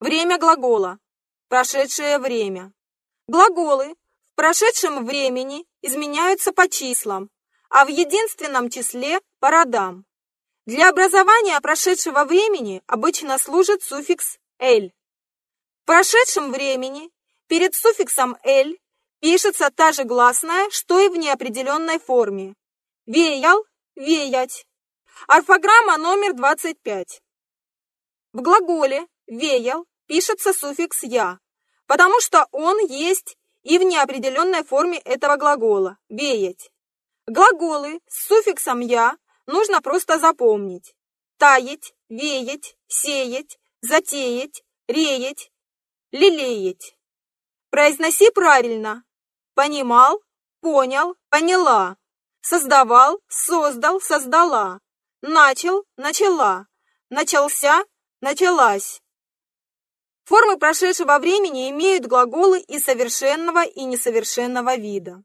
Время глагола. Прошедшее время. Глаголы в прошедшем времени изменяются по числам, а в единственном числе по родам. Для образования прошедшего времени обычно служит суффикс «эль». В прошедшем времени перед суффиксом «эль» пишется та же гласная, что и в неопределенной форме. Веял, веять. Орфограмма номер 25. В глаголе «веял» пишется суффикс «я», потому что он есть и в неопределенной форме этого глагола «веять». Глаголы с суффиксом «я» нужно просто запомнить. Таять, веять, сеять, затеять, реять, лелеять. Произноси правильно. Понимал, понял, поняла. Создавал, создал, создала. Начал, начала. Начался, началась. Формы прошедшего времени имеют глаголы и совершенного, и несовершенного вида.